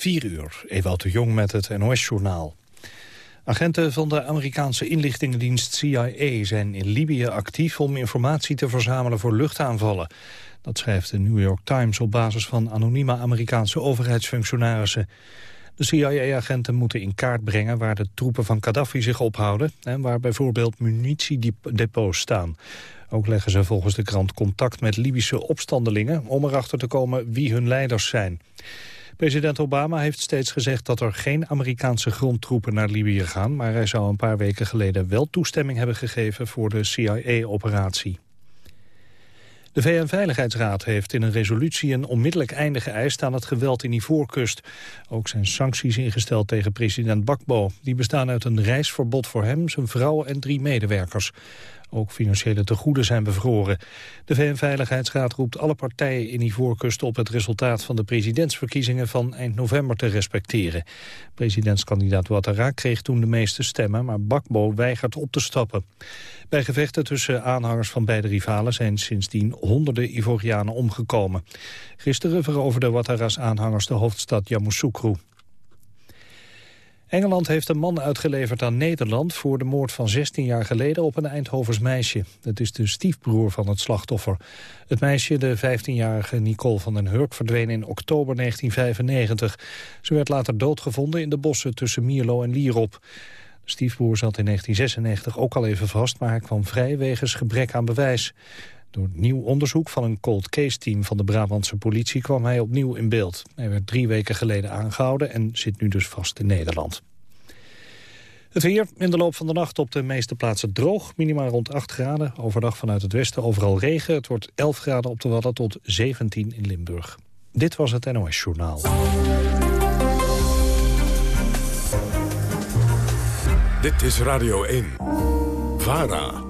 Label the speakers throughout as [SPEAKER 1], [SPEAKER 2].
[SPEAKER 1] 4 uur, Ewout de Jong met het NOS-journaal. Agenten van de Amerikaanse inlichtingendienst CIA zijn in Libië actief om informatie te verzamelen voor luchtaanvallen. Dat schrijft de New York Times op basis van anonieme Amerikaanse overheidsfunctionarissen. De CIA-agenten moeten in kaart brengen waar de troepen van Gaddafi zich ophouden... en waar bijvoorbeeld munitiedepots staan. Ook leggen ze volgens de krant contact met Libische opstandelingen... om erachter te komen wie hun leiders zijn. President Obama heeft steeds gezegd dat er geen Amerikaanse grondtroepen naar Libië gaan... maar hij zou een paar weken geleden wel toestemming hebben gegeven voor de CIA-operatie. De VN-veiligheidsraad heeft in een resolutie een onmiddellijk einde geëist aan het geweld in Ivoorkust. Ook zijn sancties ingesteld tegen president Bakbo. Die bestaan uit een reisverbod voor hem, zijn vrouw en drie medewerkers. Ook financiële tegoeden zijn bevroren. De VN-veiligheidsraad roept alle partijen in Ivoorkust op het resultaat van de presidentsverkiezingen van eind november te respecteren. Presidentskandidaat Ouattara kreeg toen de meeste stemmen, maar Bakbo weigert op te stappen. Bij gevechten tussen aanhangers van beide rivalen zijn sindsdien honderden Ivorianen omgekomen. Gisteren veroverden Ouattara's aanhangers de hoofdstad Yamoussoukro. Engeland heeft een man uitgeleverd aan Nederland voor de moord van 16 jaar geleden op een Eindhovens meisje. Het is de stiefbroer van het slachtoffer. Het meisje, de 15-jarige Nicole van den Hurk, verdween in oktober 1995. Ze werd later doodgevonden in de bossen tussen Mierlo en Lierop. De stiefbroer zat in 1996 ook al even vast, maar kwam vrij wegens gebrek aan bewijs. Door nieuw onderzoek van een cold case team van de Brabantse politie kwam hij opnieuw in beeld. Hij werd drie weken geleden aangehouden en zit nu dus vast in Nederland. Het weer in de loop van de nacht op de meeste plaatsen droog. Minimaal rond 8 graden. Overdag vanuit het westen overal regen. Het wordt 11 graden op de Wadden tot 17 in Limburg. Dit was het NOS Journaal.
[SPEAKER 2] Dit is Radio 1. VARA.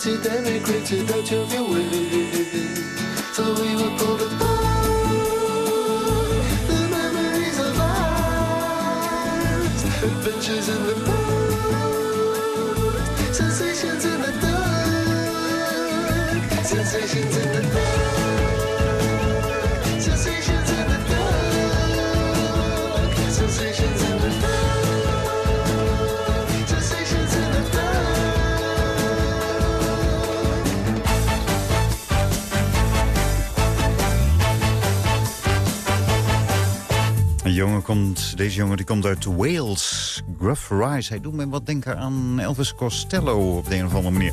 [SPEAKER 2] 起 d e m i c r a t e 的酒店为例。
[SPEAKER 3] Deze jongen die komt uit Wales. Gruff Rise. Hij doet me wat denken aan Elvis Costello op de een of andere manier.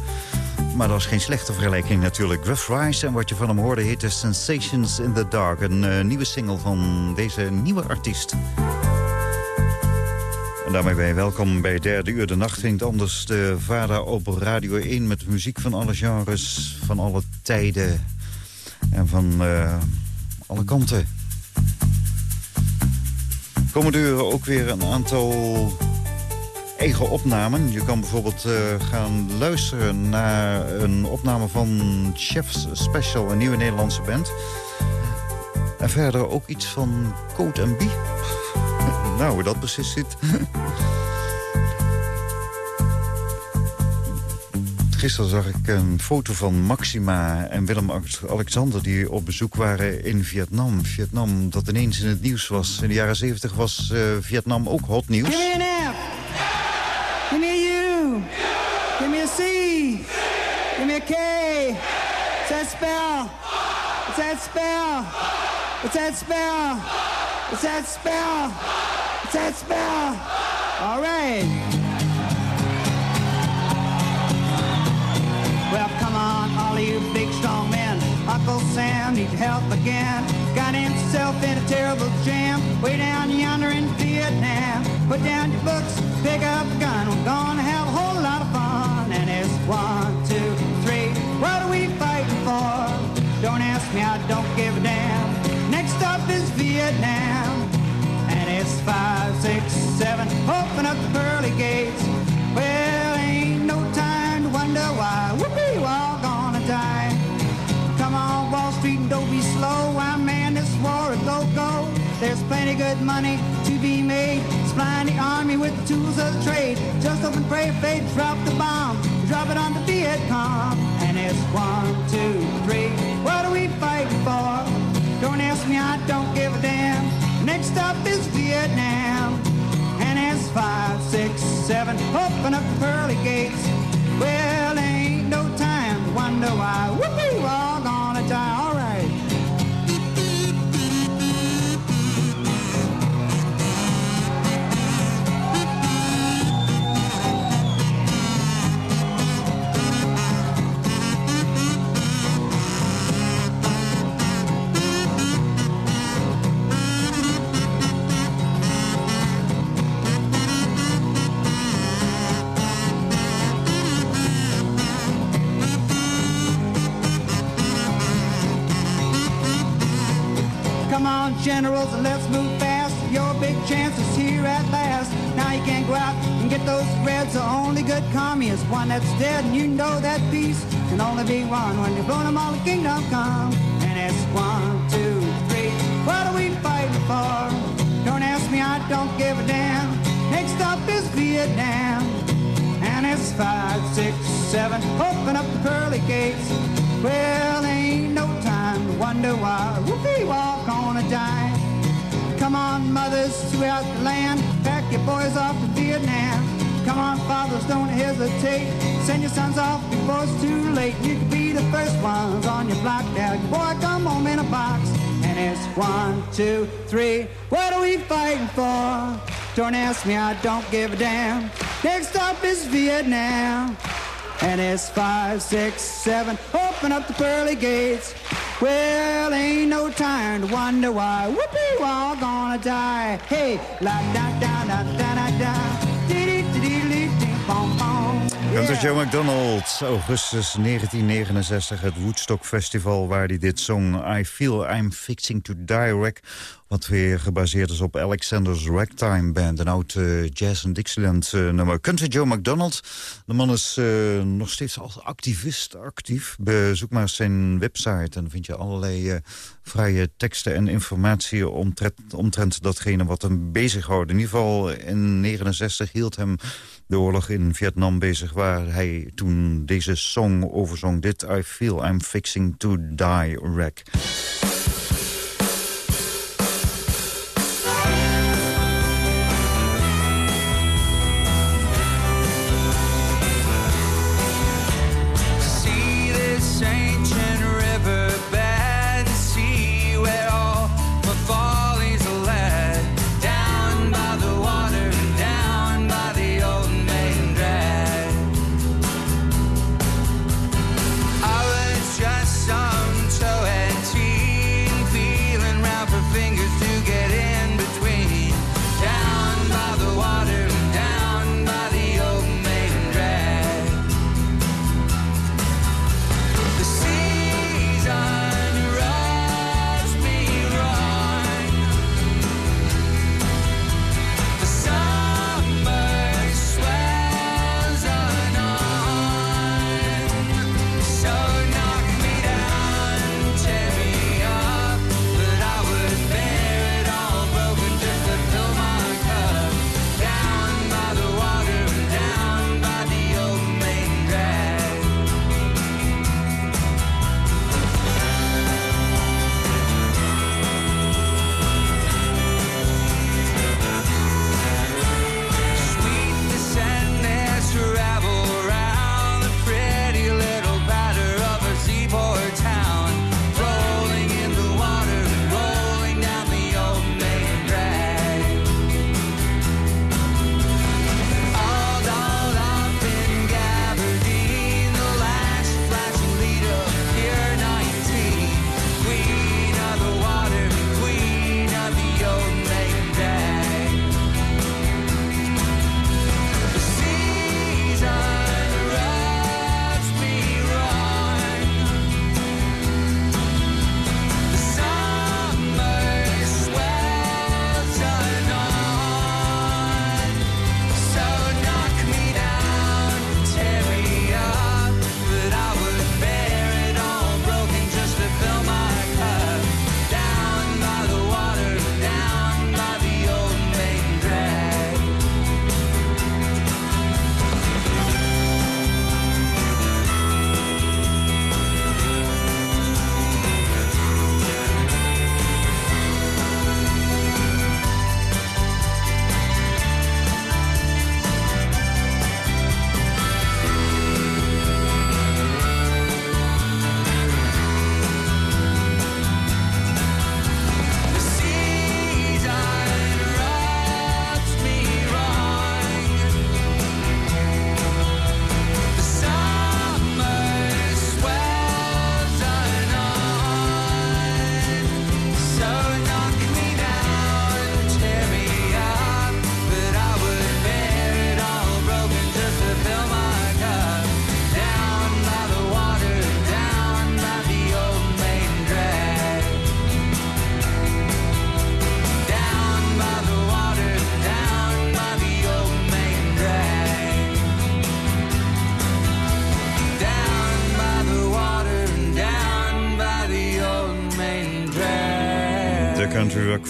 [SPEAKER 3] Maar dat is geen slechte vergelijking natuurlijk. Gruff Rice en wat je van hem hoorde heette Sensations in the Dark. Een uh, nieuwe single van deze nieuwe artiest. En daarmee ben je welkom bij derde uur. De nacht ging anders de vader op Radio 1... met muziek van alle genres, van alle tijden en van uh, alle kanten. Komende uren ook weer een aantal eigen opnamen. Je kan bijvoorbeeld uh, gaan luisteren naar een opname van Chefs Special, een nieuwe Nederlandse band. En verder ook iets van Code Bie. nou, hoe dat precies zit. Gisteren zag ik een foto van Maxima en Willem-Alexander... die op bezoek waren in Vietnam. Vietnam dat ineens in het nieuws was. In de jaren 70 was uh, Vietnam ook hot nieuws.
[SPEAKER 4] Give me an F. Give me a U. Give me a C. Give me a K. What's that spell? What's that spell? What's that spell? What's that spell? What's that spell? All right. Help again. Got himself in a terrible jam. Way down yonder in Vietnam. Put down your books, pick up a gun. We're gonna have a whole lot of fun. And it's one, two, three. What are we fighting for? Don't ask me, I don't give a damn. Next up is Vietnam. And it's five, six, seven. Open up the pearly gates. Good money to be made. Supplying the army with the tools of the trade. Just hope and pray fate drop the bomb. Drop it on the Viet Cong. And it's one, two, three. What are we fighting for? Don't ask me, I don't give a damn. Next up is Vietnam. And it's five, six, seven. Open up the pearly gates. Well, ain't no time to wonder why. All gonna generals, and let's move fast. Your big chance is here at last. Now you can't go out and get those reds. The only good commie is one that's dead. And you know that peace can only be won when you're blowing them all the kingdom come. And it's one, two, three. What are we fighting for? Don't ask me, I don't give a damn. Next up is Vietnam. And it's five, six, seven. Open up the pearly gates. Well, ain't no time to wonder why. Whoopee, Come on, mothers throughout the land, pack your boys off to Vietnam. Come on, fathers, don't hesitate. Send your sons off before it's too late. You could be the first ones on your block now. Your boy, come home in a box. And it's one, two, three. What are we fighting for? Don't ask me, I don't give a damn. Next up is Vietnam. And it's five, six, seven. Open up the pearly gates. Well, ain't no time to wonder why. Whoopee, we're all gonna die. Hey, la da da da da da da.
[SPEAKER 3] Country Joe McDonald, augustus 1969, het Woodstock Festival... waar hij dit zong, I Feel I'm Fixing to Die wat weer gebaseerd is op Alexander's Ragtime Band... een oud uh, jazz- en Dixieland uh, nummer. Country Joe McDonald, de man is uh, nog steeds als activist actief. Bezoek maar zijn website en dan vind je allerlei vrije teksten en informatie... Omtrent, omtrent datgene wat hem bezighoudt. In ieder geval in 69 hield hem de oorlog in Vietnam bezig... waar hij toen deze song overzong. Dit I Feel I'm Fixing to Die Wreck.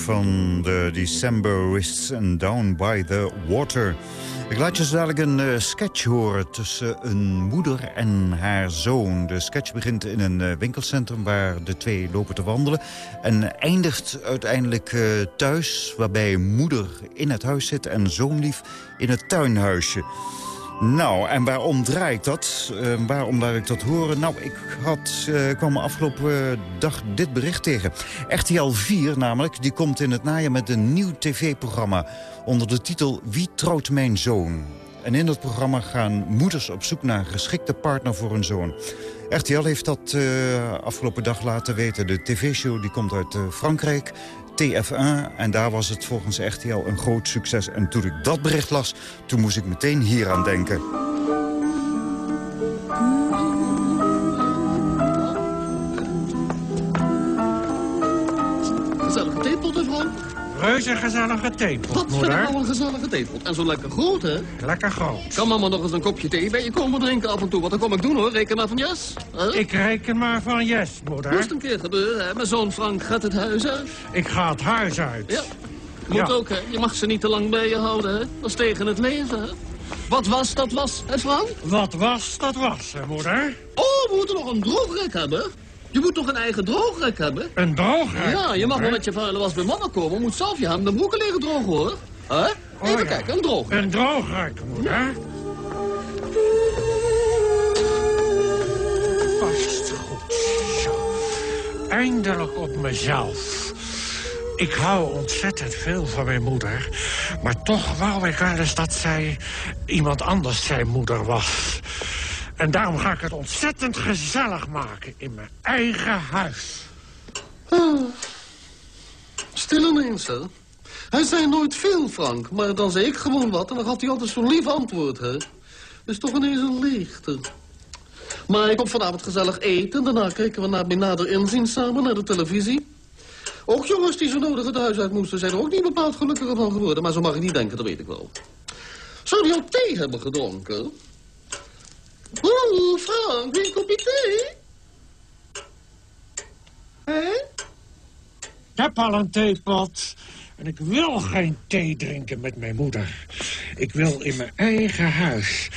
[SPEAKER 3] Van de Decemberists en Down by the Water. Ik laat je zo dadelijk een uh, sketch horen tussen een moeder en haar zoon. De sketch begint in een uh, winkelcentrum waar de twee lopen te wandelen. En eindigt uiteindelijk uh, thuis, waarbij moeder in het huis zit en zoonlief in het tuinhuisje. Nou, en waarom draai ik dat? Uh, waarom laat ik dat horen? Nou, ik had, uh, kwam afgelopen dag dit bericht tegen. RTL 4 namelijk, die komt in het najaar met een nieuw tv-programma... onder de titel Wie trouwt mijn zoon? En in dat programma gaan moeders op zoek naar een geschikte partner voor hun zoon. RTL heeft dat uh, afgelopen dag laten weten. De tv-show die komt uit Frankrijk. TF1. En daar was het volgens RTL een groot succes. En toen ik dat bericht las, toen moest ik meteen hier aan denken.
[SPEAKER 5] Reuze gezellige theepot,
[SPEAKER 6] Wat voor
[SPEAKER 5] moeder.
[SPEAKER 6] een gezellige theepot. En zo lekker groot, hè?
[SPEAKER 5] Lekker groot.
[SPEAKER 6] Kan mama nog eens een kopje thee bij je komen drinken af en toe? Want dan kom ik doen, hoor. Reken maar van. Huh?
[SPEAKER 5] Ik reken maar van yes, moeder.
[SPEAKER 6] Moest een keer gebeuren, hè? Mijn zoon Frank gaat het huis uit.
[SPEAKER 5] Ik ga het huis uit.
[SPEAKER 6] Ja. Moet
[SPEAKER 5] Ja.
[SPEAKER 6] ook, hè? Je mag ze niet te lang bij je houden, hè? Dat is tegen het leven, hè? Wat was, dat was, hè, Frank?
[SPEAKER 5] Wat was, dat was, hè, moeder.
[SPEAKER 6] Oh, we moeten nog een droogrek hebben. Je moet toch een eigen droogrek hebben?
[SPEAKER 5] Een droger.
[SPEAKER 6] Ja, je mag wel met je vuile was bij mama komen. Moet zelf je hem de broeken liggen drogen, hoor. Hè? Even
[SPEAKER 5] Oh, ja.
[SPEAKER 6] kijken, een droogrek.
[SPEAKER 5] Een droogrek, moeder. Vast goed. Zo. Eindelijk op mezelf. Ik hou ontzettend veel van mijn moeder. Maar toch wou ik wel eens dat zij iemand anders zijn moeder was. En daarom ga ik het ontzettend gezellig maken in mijn eigen huis.
[SPEAKER 6] Stil ineens, hè? Hij zei nooit veel, Frank. Maar dan zei ik gewoon wat en dan had hij altijd zo'n lief antwoord, hè? is toch ineens een leegte. Maar ik kom vanavond gezellig eten. Daarna kijken we naar nader inzien samen naar de televisie. Ook jongens die zo nodig het huis uit moesten... zijn er ook niet bepaald gelukkiger van geworden. Maar zo mag ik niet denken, dat weet ik wel. Zou die al thee hebben gedronken? Oeh, Frank, een kopje thee? Hé?
[SPEAKER 5] Ik heb al een theepot. En ik wil geen thee drinken met mijn moeder. Ik wil in mijn eigen huis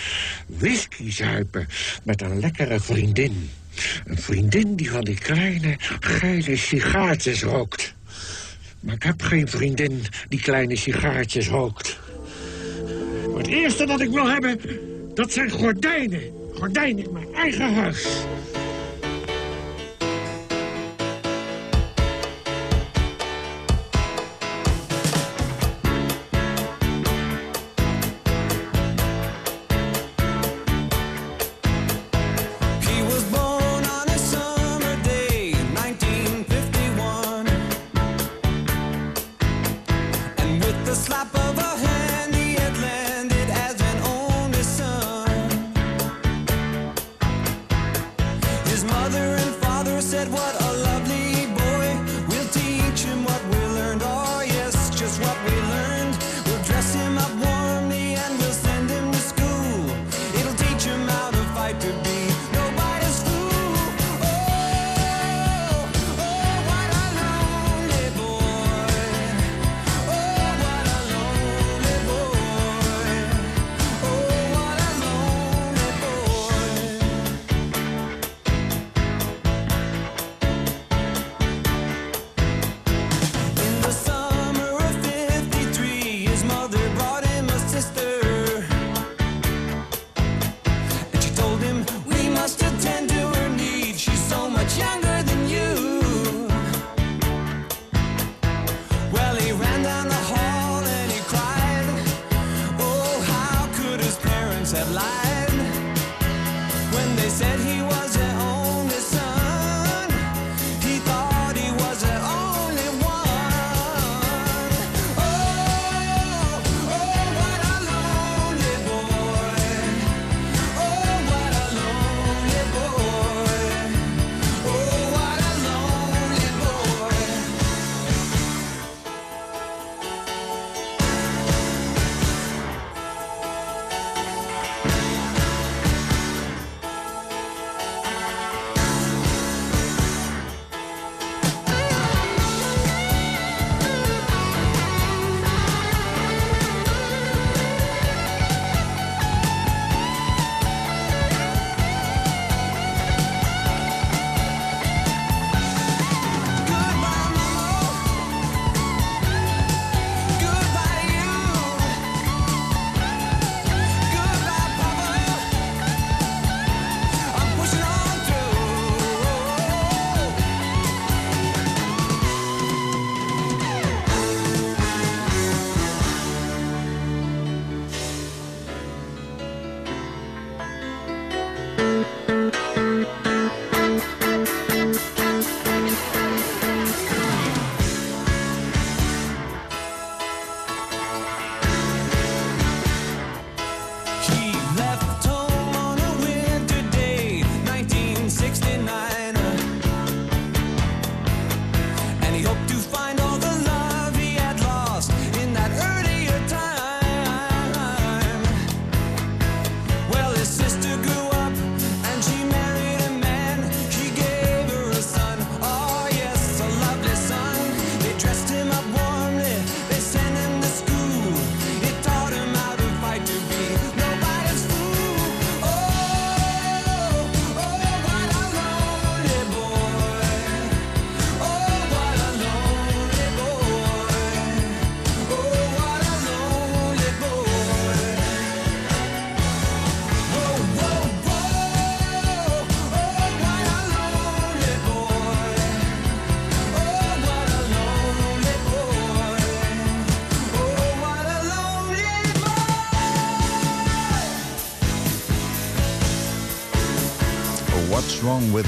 [SPEAKER 5] whisky zuipen met een lekkere vriendin. Een vriendin die van die kleine, geile sigaartjes rookt. Maar ik heb geen vriendin die kleine sigaartjes rookt. Het eerste dat ik wil hebben, dat zijn gordijnen. Gordijnen in mijn eigen huis.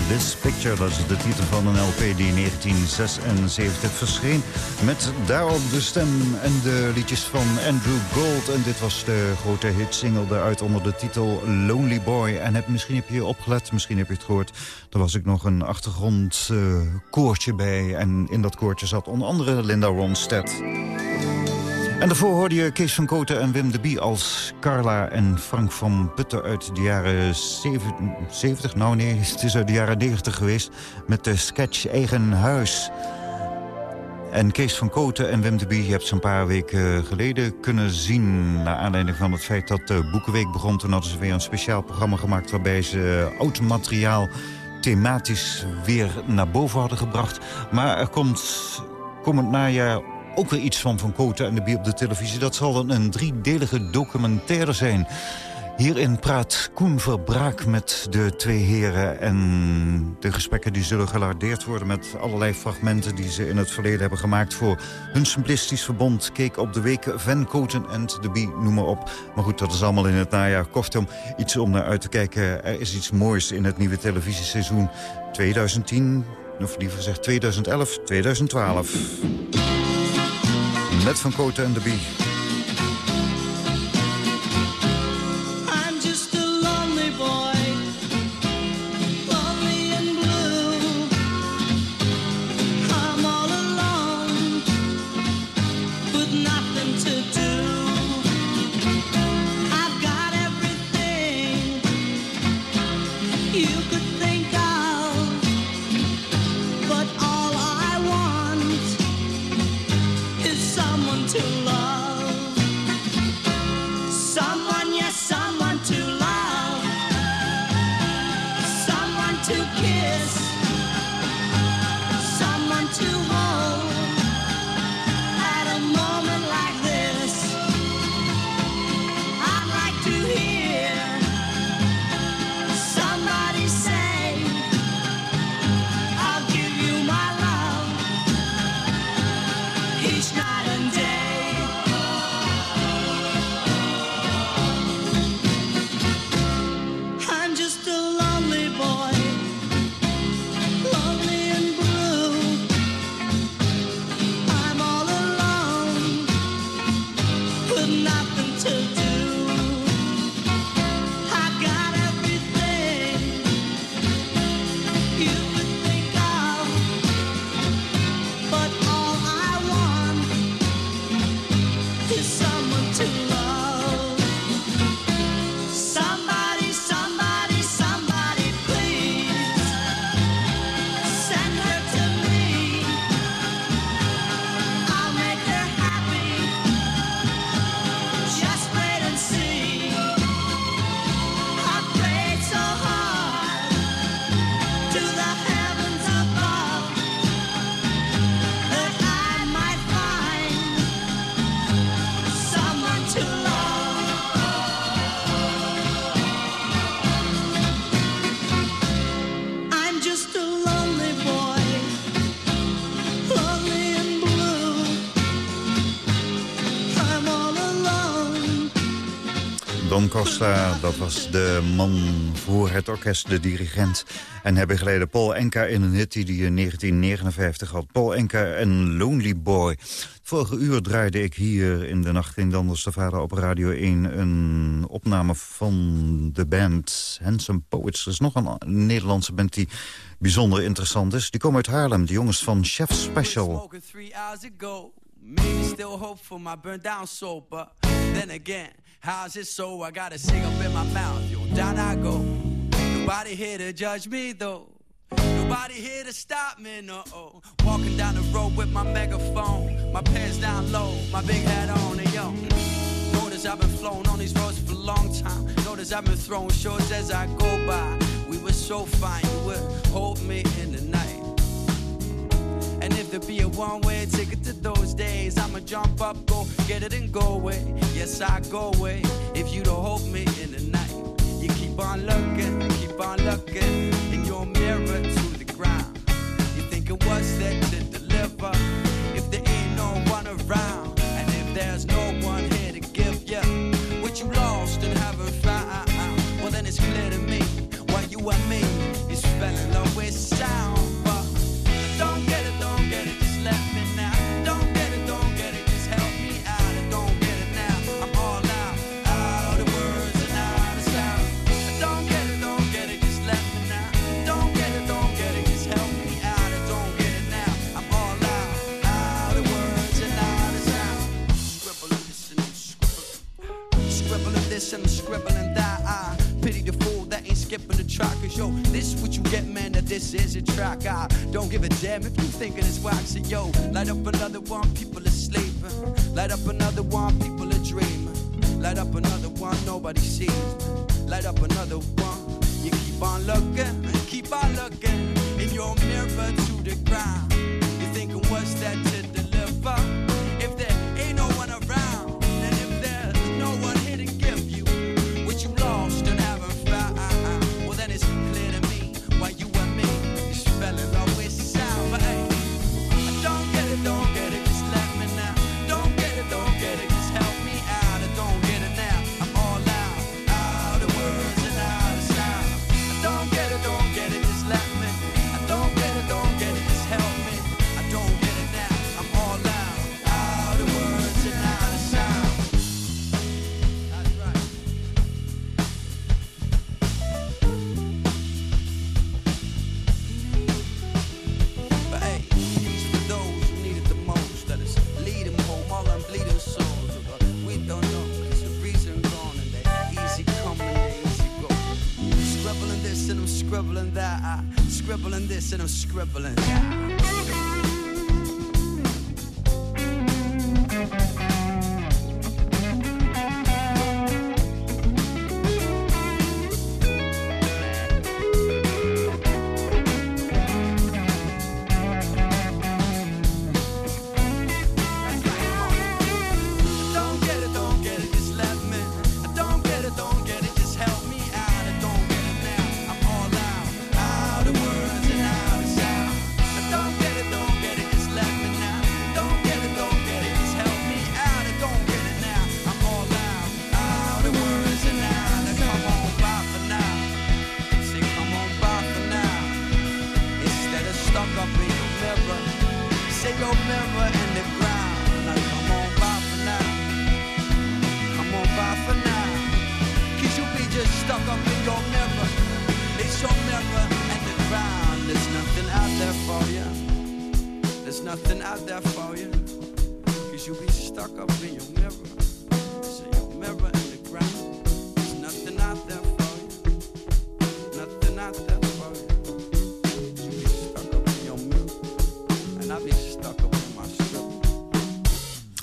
[SPEAKER 3] This Picture. Dat is de titel van een LP die in 1976 verscheen. Met daarop de stem en de liedjes van Andrew Gold. En dit was de grote hitsingle daaruit onder de titel Lonely Boy. En heb, misschien heb je opgelet, misschien heb je het gehoord. Er was ik nog een achtergrondkoortje bij. En in dat koortje zat onder andere Linda Ronstadt. En daarvoor hoorde je Kees van Koten en Wim de Bie als Carla en Frank van Putten uit de jaren 70. Nou nee, het is uit de jaren 90 geweest met de sketch Eigen Huis. En Kees van Koten en Wim de Bie, je hebt ze een paar weken geleden kunnen zien... naar aanleiding van het feit dat de Boekenweek begon. Toen hadden ze weer een speciaal programma gemaakt... waarbij ze oud materiaal thematisch weer naar boven hadden gebracht. Maar er komt komend najaar ook weer iets van Van Koten en de Bie op de televisie. Dat zal dan een driedelige documentaire zijn. Hierin praat Koen Verbraak met de twee heren. En de gesprekken die zullen gelardeerd worden met allerlei fragmenten... die ze in het verleden hebben gemaakt voor hun Simplistisch Verbond. Keek op de week Van Koten en de Bie, noem maar op. Maar goed, dat is allemaal in het najaar. Kortom, iets om naar uit te kijken. Er is iets moois in het nieuwe televisieseizoen 2010... of liever gezegd 2011, 2012. Met Van Koten en de Bie. Costa, dat was de man voor het orkest, de dirigent. En hebben geleden Paul Enka in een hit die hij in 1959 had. Paul Enka en Lonely Boy. Vorige uur draaide ik hier in de Nacht in Danders de Vader op Radio 1... een opname van de band Handsome Poets. Er is nog een Nederlandse band die bijzonder interessant is. Die komen uit Haarlem, de jongens van Chef Special.
[SPEAKER 7] Maybe still hope for my burned down soul, but then again, how's it so? I gotta sing up in my mouth, yo, down I go. Nobody here to judge me though. Nobody here to stop me, no. -Oh. Walking down the road with my megaphone, my pants down low, my big hat on, and yo. Notice I've been flown on these roads for a long time. Notice I've been throwing shorts as I go by. We were so fine, you would hold me in the night. And if there be a one-way ticket to those days, I'ma jump up, go get it and go away. Yes, I go away if you don't hold me in the night. You keep on looking, keep on looking in your mirror to the ground. You thinking what's there to deliver if there ain't no one around, and if there's no one here to give you what you lost and haven't found. Well, then it's clear to me why you and me is this is what you get, man. That this is a track. I don't give a damn if you thinking it's wax. Yo, light up another one, people are sleeping. Light up another one, people are dreaming. Light up another one, nobody sees. Light up another one. You keep on looking, keep on looking in your mirror to the ground. You're thinking what's that to deliver? If there scribbling this and I'm scribbling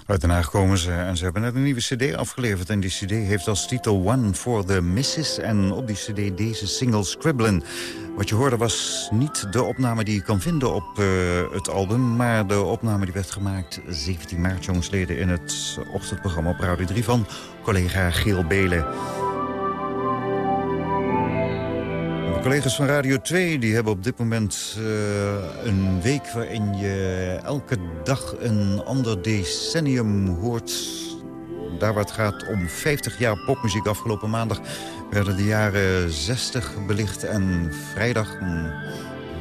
[SPEAKER 3] Uit Den Haag komen ze en ze hebben net een nieuwe cd afgeleverd. En die cd heeft als titel One for the Misses. En op die cd deze single Scribblen. Wat je hoorde was niet de opname die je kan vinden op eh, het album... maar de opname die werd gemaakt 17 maart jongsleden... in het ochtendprogramma op Radio 3 van collega Giel Belen. Collega's van Radio 2 die hebben op dit moment eh, een week... waarin je elke dag een ander decennium hoort. Daar waar het gaat om 50 jaar popmuziek. Afgelopen maandag werden de jaren 60 belicht. En vrijdag, mm,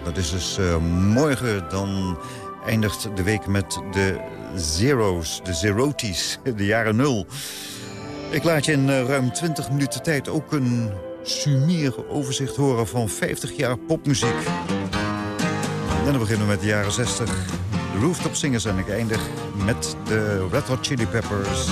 [SPEAKER 3] dat is dus eh, morgen, dan eindigt de week met de zeros, de zeroties, de jaren nul. Ik laat je in eh, ruim 20 minuten tijd ook een sumier overzicht horen van 50 jaar popmuziek. En dan beginnen we met de jaren 60. De Rooftop Singers en ik eindig met de Red Hot Chili Peppers.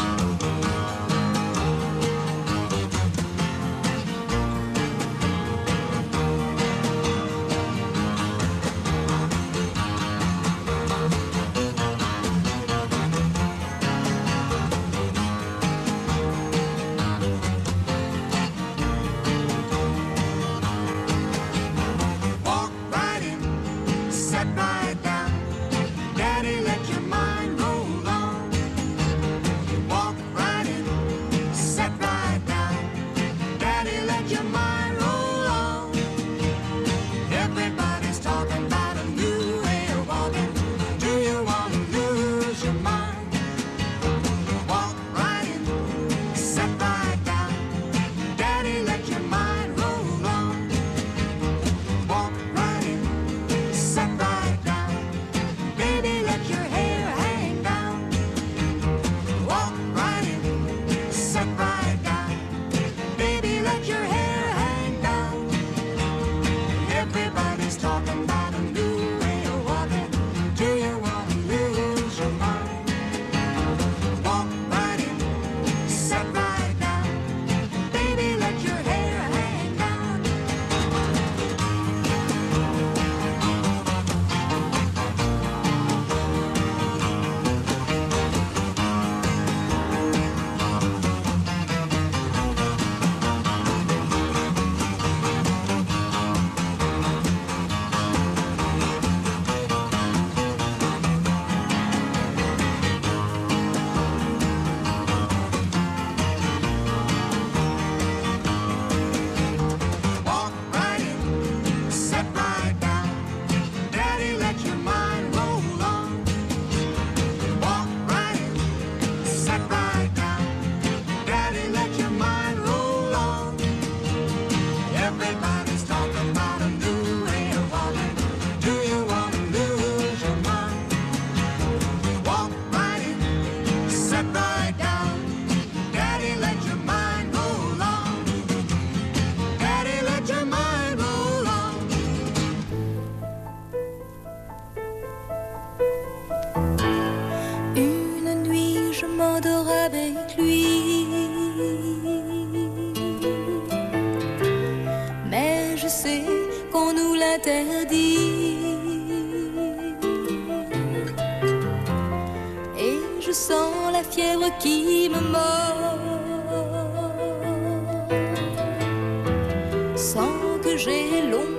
[SPEAKER 8] Sans que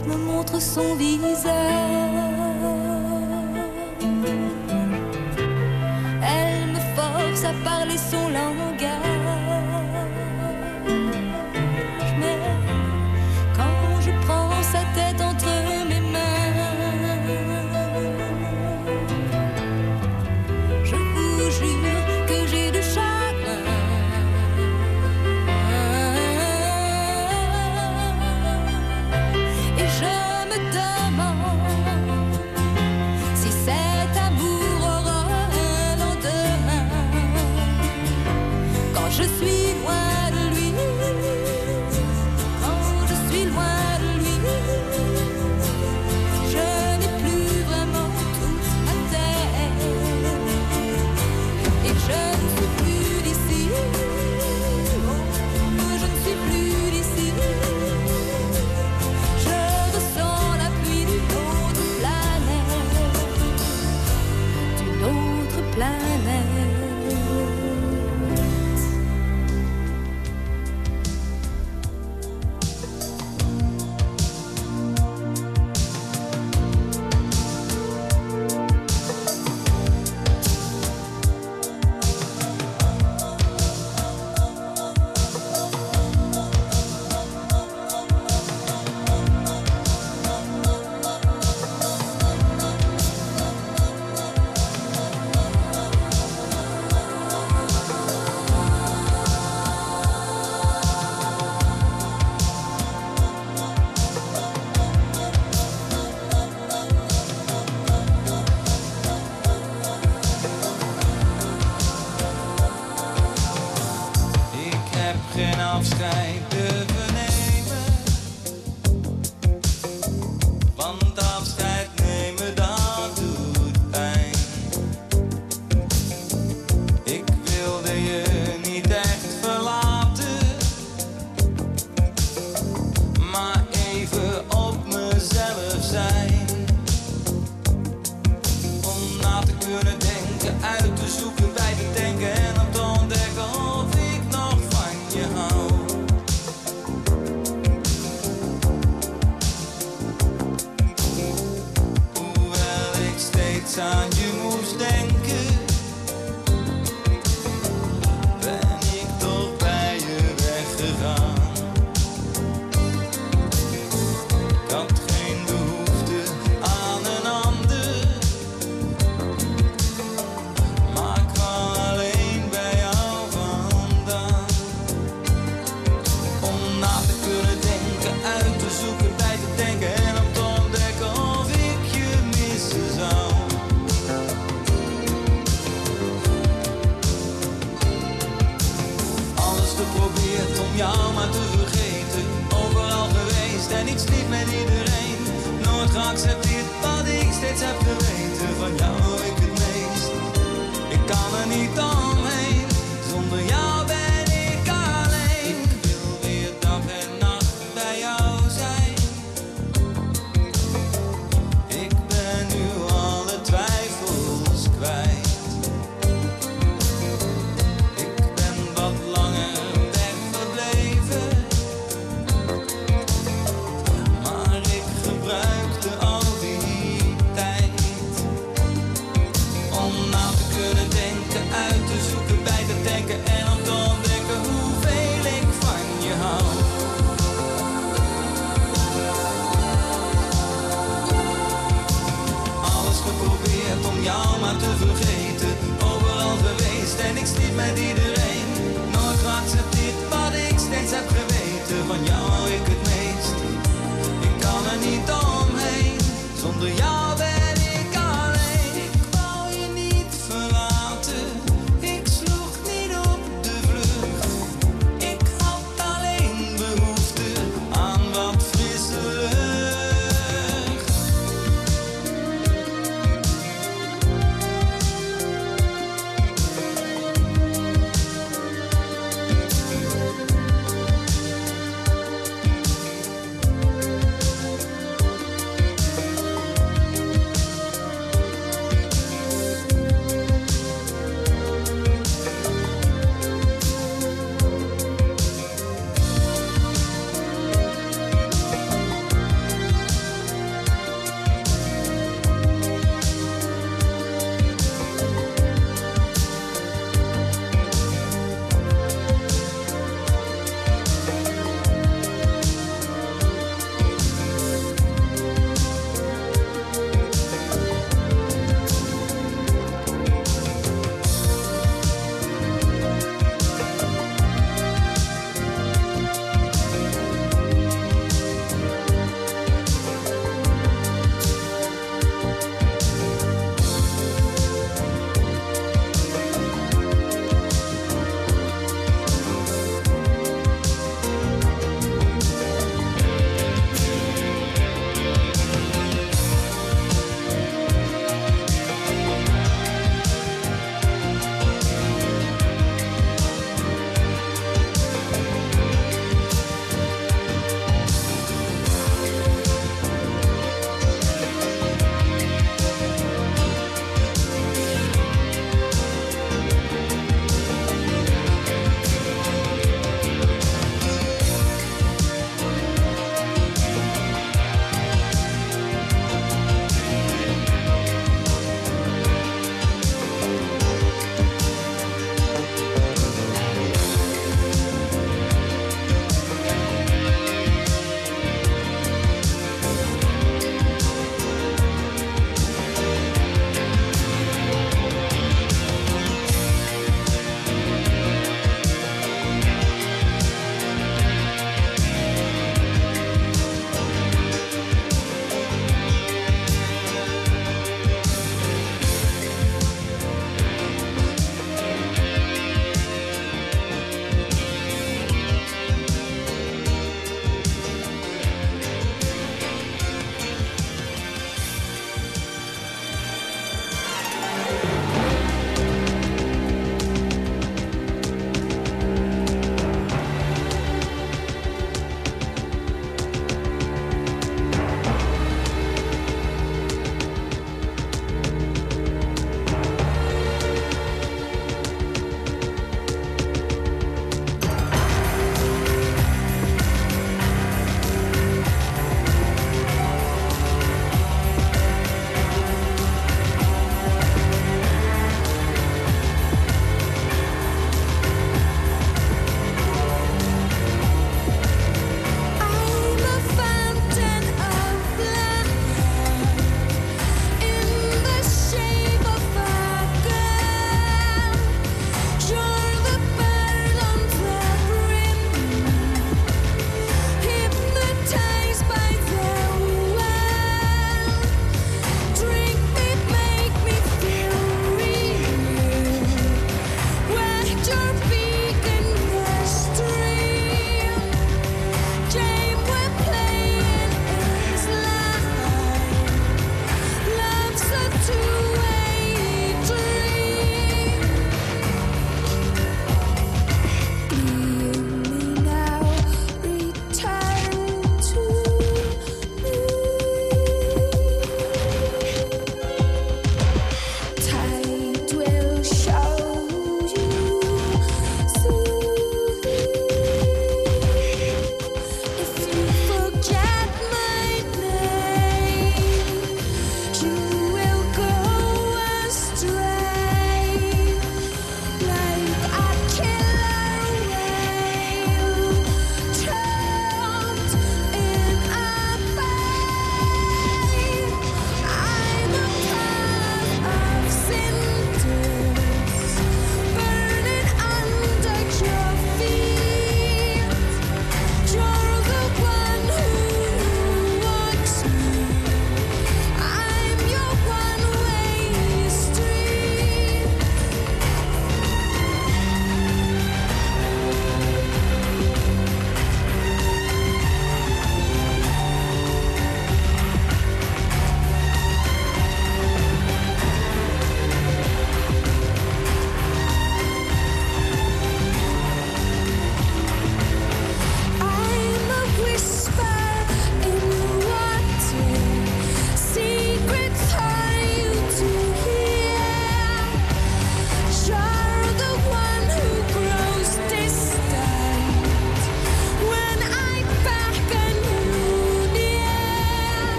[SPEAKER 8] me montre son visage.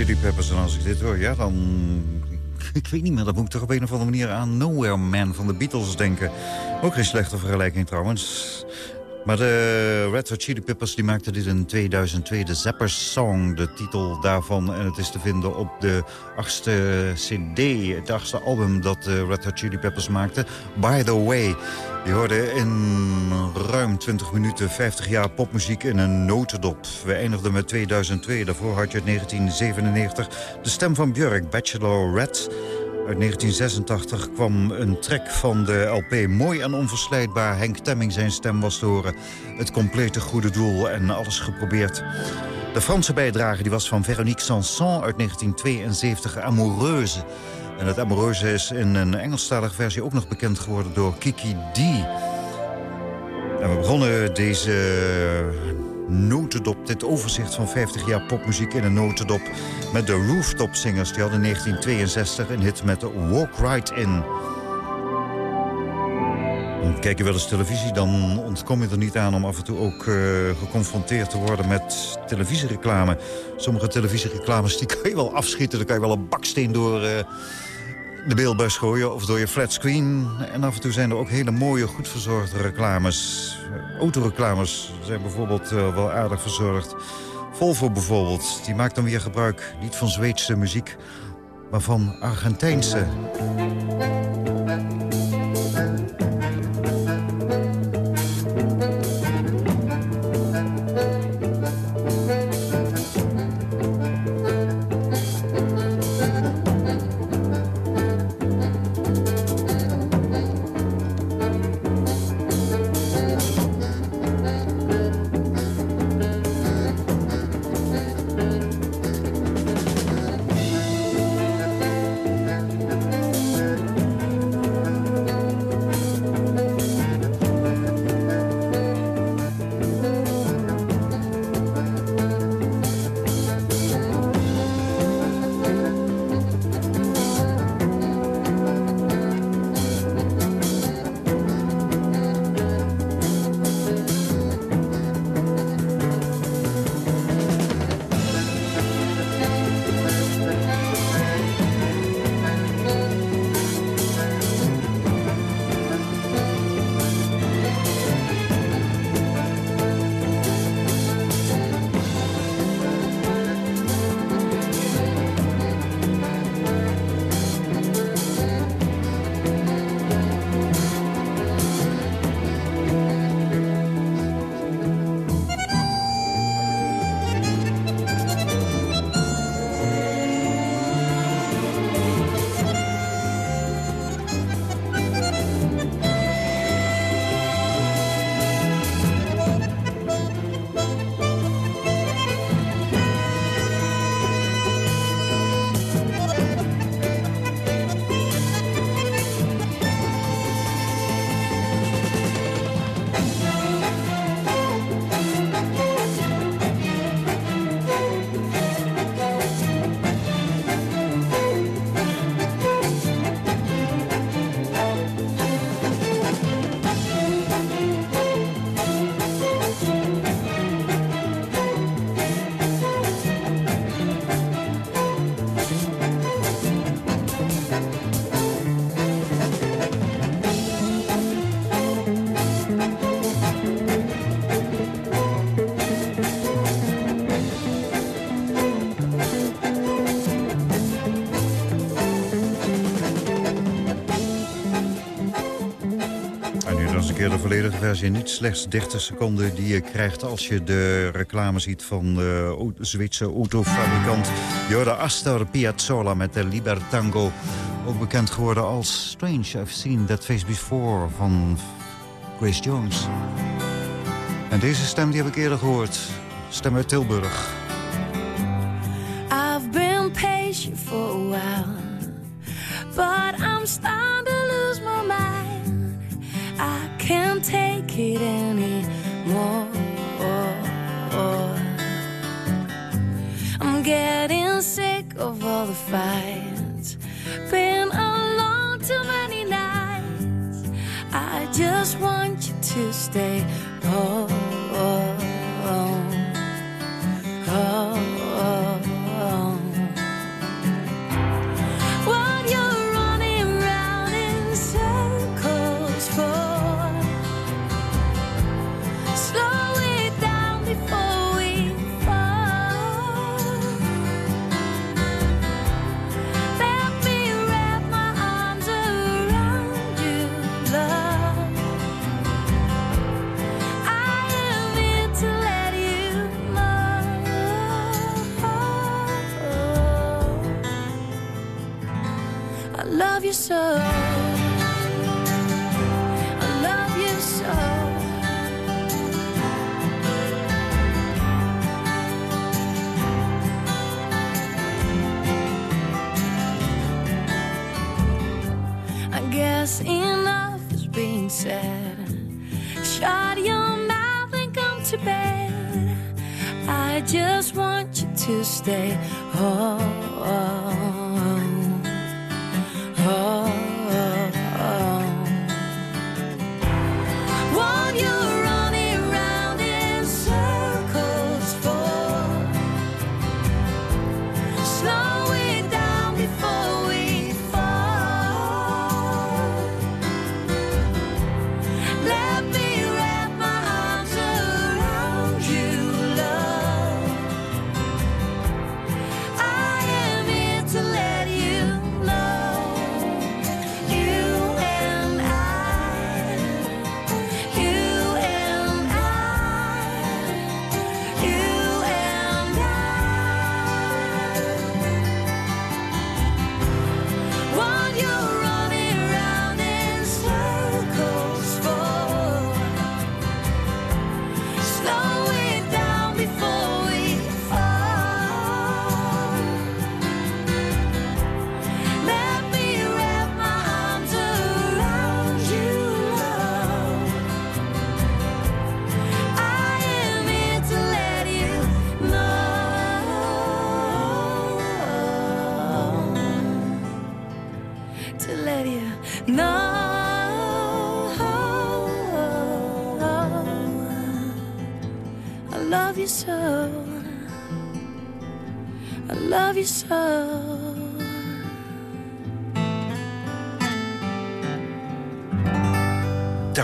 [SPEAKER 3] Chili Peppers. En als ik dit hoor, ja, dan... Ik weet niet meer, dan moet ik toch op een of andere manier aan Nowhere Man van de Beatles denken. Ook geen slechte vergelijking trouwens. Maar de Red Hot Chili Peppers die maakten dit in 2002, de Zappers Song, de titel daarvan. En het is te vinden op de achtste cd, het achtste album dat de Red Hot Chili Peppers maakte. By the Way, je hoorde in ruim 20 minuten 50 jaar popmuziek in een notendop. We eindigden met 2002, daarvoor had je het 1997. De stem van Björk, Bachelor Red... Uit 1986 kwam een track van de LP Mooi en onverslijtbaar. Henk Temming zijn stem was te horen. Het complete goede doel en alles geprobeerd. De Franse bijdrage die was van Veronique Sanson uit 1972, Amoureuse. En het Amoureuse is in een Engelstalige versie ook nog bekend geworden door Kiki D. En we begonnen deze notendop, dit overzicht van 50 jaar popmuziek in een notendop... met de Rooftop Singers. Die hadden in 1962 een hit met Walk Right In. Kijk je wel eens televisie, dan ontkom je er niet aan... om af en toe ook eh, geconfronteerd te worden met televisiereclame. Sommige televisiereclames die kan je wel afschieten. Dan kan je wel een baksteen door... eh, de beeldbuis gooien of door je flatscreen. En af en toe zijn er ook hele mooie, goed verzorgde reclames. Autoreclames zijn bijvoorbeeld eh, wel aardig verzorgd. Volvo bijvoorbeeld, die maakt dan weer gebruik niet van Zweedse muziek... maar van Argentijnse. Versie. Niet slechts 30 seconden die je krijgt als je de reclame ziet van de Zweedse autofabrikant Jorda Astor Piazzolla met de Libertango. Ook bekend geworden als Strange, I've Seen That Face Before van Grace Jones. En deze stem die heb ik eerder gehoord. Stem uit Tilburg.
[SPEAKER 8] You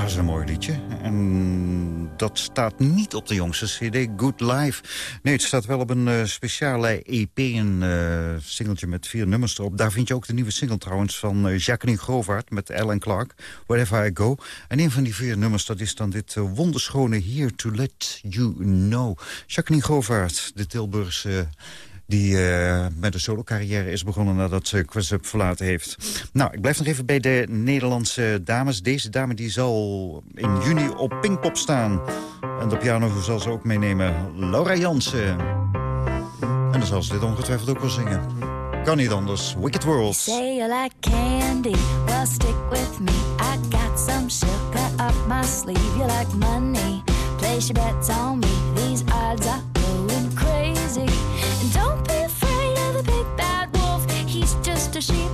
[SPEAKER 3] Dat is een mooi liedje. En dat staat niet op de jongste cd, Good Life. Nee, het staat wel op een eh, speciale EP, een eh singeltje met vier nummers erop. Daar vind je ook de nieuwe single trouwens van uh, Jacqueline Grovaert met Alan Clark, Wherever I Go. En een van die vier nummers, dat is dan dit eh, wonderschone Here to Let You Know. Jacqueline Grovaert, de Tilburgse die eh, met een solo-carrière is begonnen nadat ze Quest verlaten heeft. Nou, ik blijf nog even bij de Nederlandse dames. Deze dame die zal in juni op Pinkpop staan. En de piano zal ze ook meenemen. Laura Jansen. En dan zal ze dit ongetwijfeld ook wel zingen. Kan niet anders. Wicked World.
[SPEAKER 8] Say you like candy, well stick with me. I got some sugar up my sleeve. You like money, place your bets on me. These odds are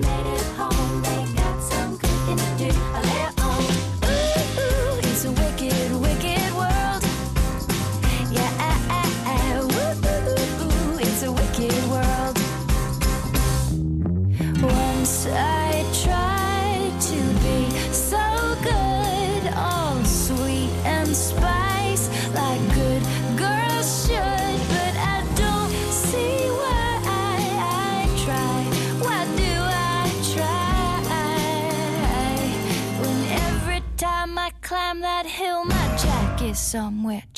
[SPEAKER 8] made it home.